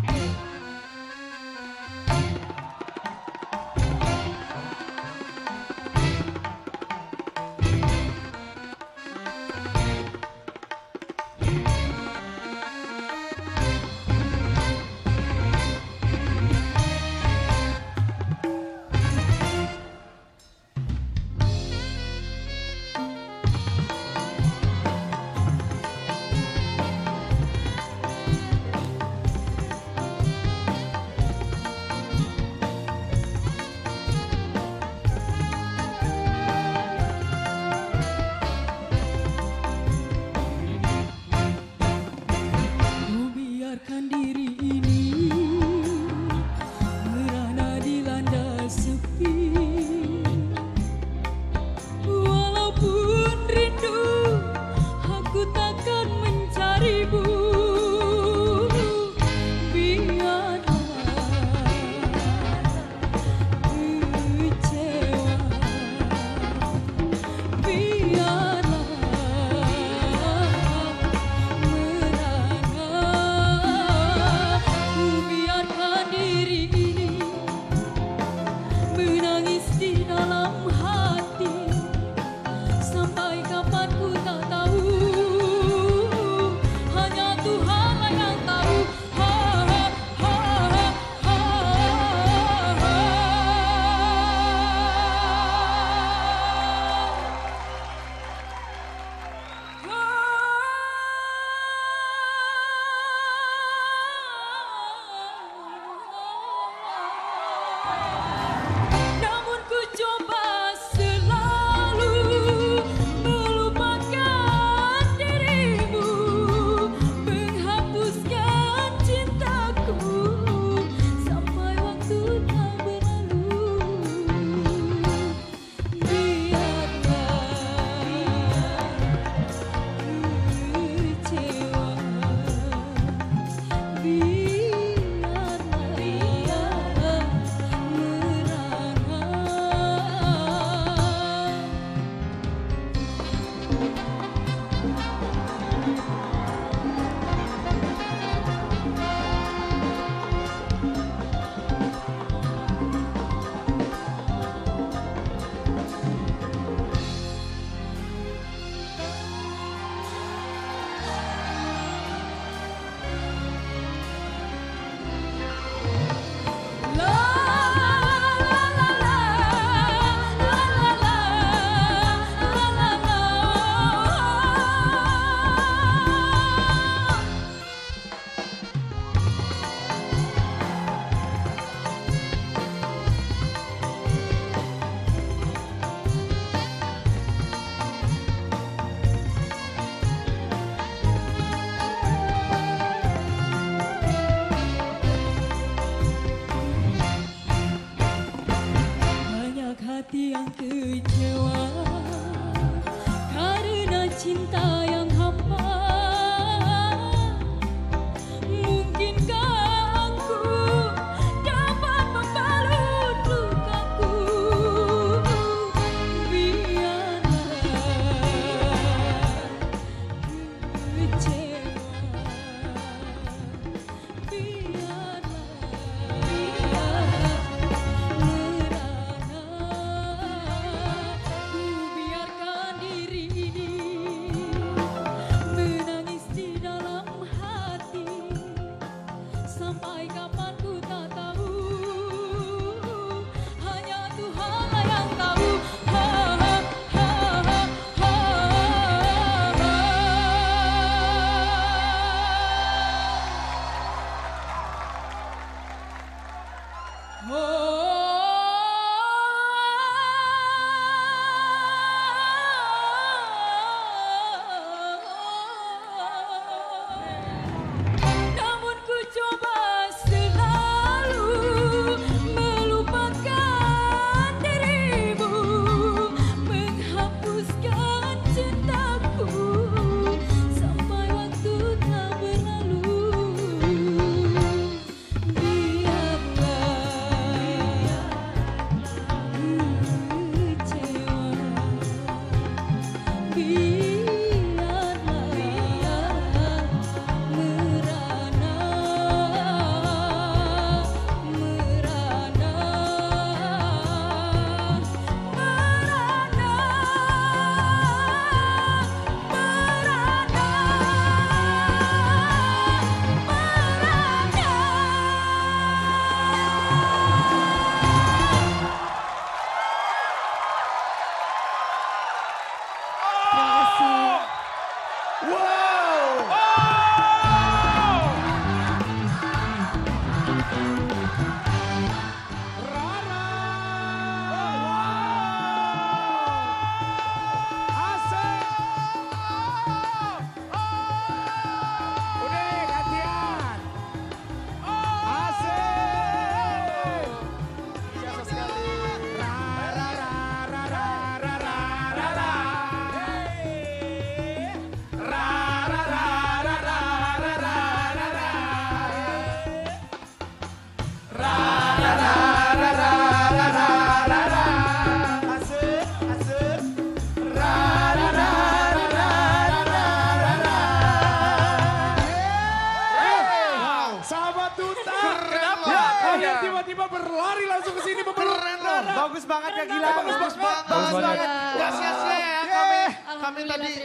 Hey.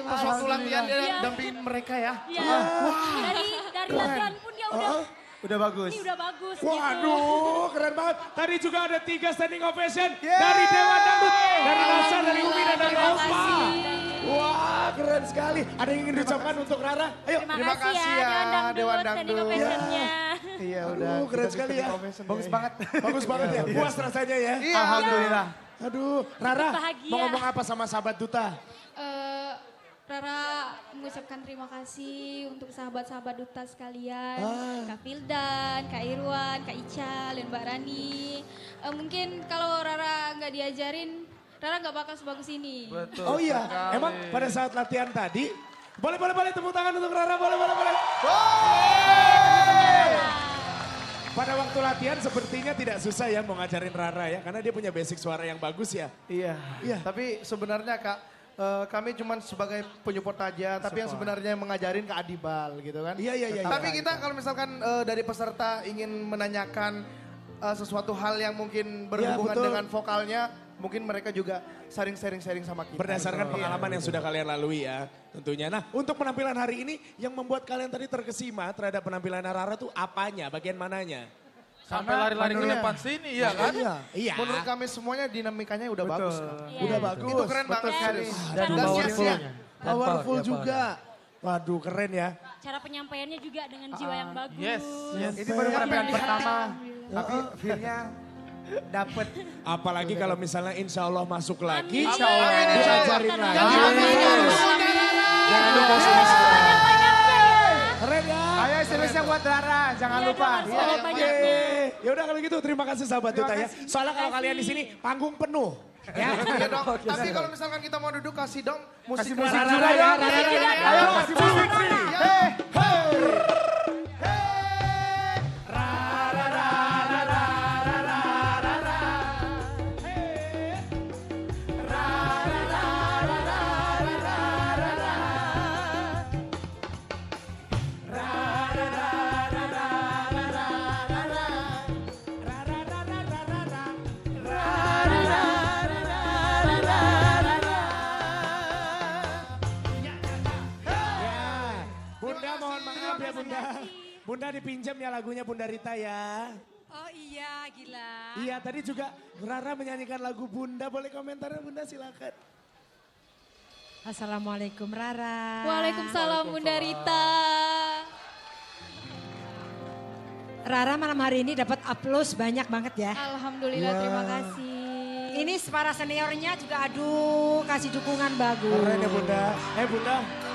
Pas waktu kasih. latihan dia Iya. dampingin mereka ya. Iya. Dari dari latihan pun dia udah Udah bagus. ini udah bagus gitu. Waduh, keren banget. Tadi juga ada tiga standing ovation dari Dewa Dangdut, dari Nasa, dari Umi, dan dari kasih. Wah, keren sekali. Ada yang ingin diucapkan untuk Rara? Ayo. Terima, Terima kasih ya, ya, Dewan Dangdut, Dewan standing Dangdut. ovation-nya. Iya udah. Aduh, keren sekali ya. Bagus ya. banget. Bagus banget ya. Puas rasanya ya. Iya. Alhamdulillah. Aduh, Rara Bahagia. mau ngomong apa sama sahabat Duta? Eh, Rara mengucapkan terima kasih untuk sahabat-sahabat duta sekalian, Ah. Kak Fildan, Kak Irwan, Kak Ical, dan Mbak Rani. Eh, mungkin kalau Rara nggak diajarin, Rara nggak bakal sebagus ini. Betul Oh iya, sekali. emang pada saat latihan tadi, boleh boleh boleh tepuk tangan untuk Rara, boleh boleh boleh. Pada waktu latihan sepertinya tidak susah ya mau ngajarin Rara ya, karena dia punya basic suara yang bagus ya. Iya. Iya. Tapi sebenarnya kak, eh, kami cuma sebagai penyupport aja, tapi yang sebenarnya mengajarin Kak Adibal gitu kan. Iya, iya, iya, Tapi iya. kita kalau misalkan eh, dari peserta ingin menanyakan eh, sesuatu hal yang mungkin berhubungan betul. dengan vokalnya, mungkin mereka juga sharing-sharing-sharing sama kita. Berdasarkan Iya. pengalaman yang sudah kalian lalui ya tentunya. Nah untuk penampilan hari ini yang membuat kalian tadi terkesima terhadap penampilan Rara tuh apanya, bagian mananya? Sampai lari-lari ke depan sini ya kan? Iya. Iya. Menurut kami semuanya dinamikanya udah bagus. Kak. Iya. Udah bagus. Itu keren Betul banget sekali. serius. Dan Dan powerful. sia-sia. Powerful juga. Waduh keren ya. Cara penyampaiannya juga dengan jiwa yang bagus. Yes, yes. Ini baru penampilan pertama. Tapi feel-nya dapet. Apalagi kalau misalnya insya Allah masuk lagi. Insya Allah. Diajarin lagi. Jangan lupa Ayo SMS-nya buat Rara, jangan Iya, lupa. Oke. Banyak-banyaknya. Ya udah kalau gitu terima kasih sahabat Terima Duta ya. Soalnya kalau kalian di sini panggung penuh. Ya. Iya dong. Tapi kalau misalkan kita mau duduk kasih dong musik. Kasih musik Rara, juga ya. Ayo kasih musik. Ya. Ya. Bunda dipinjam ya lagunya Bunda Rita ya. Oh iya, gila. Iya tadi juga Rara menyanyikan lagu Bunda. Boleh komentarnya Bunda silakan. Assalamualaikum Rara. Waalaikumsalam Bunda Rita. Rara malam hari ini dapat aplaus banyak banget ya. Alhamdulillah, terima kasih. Ini para seniornya juga aduh kasih dukungan bagus. Keren ya Bunda. Eh Bunda.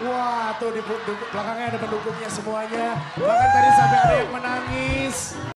Wah tuh di, belakangnya ada pendukungnya semuanya. Bahkan tadi sampai ada yang menangis.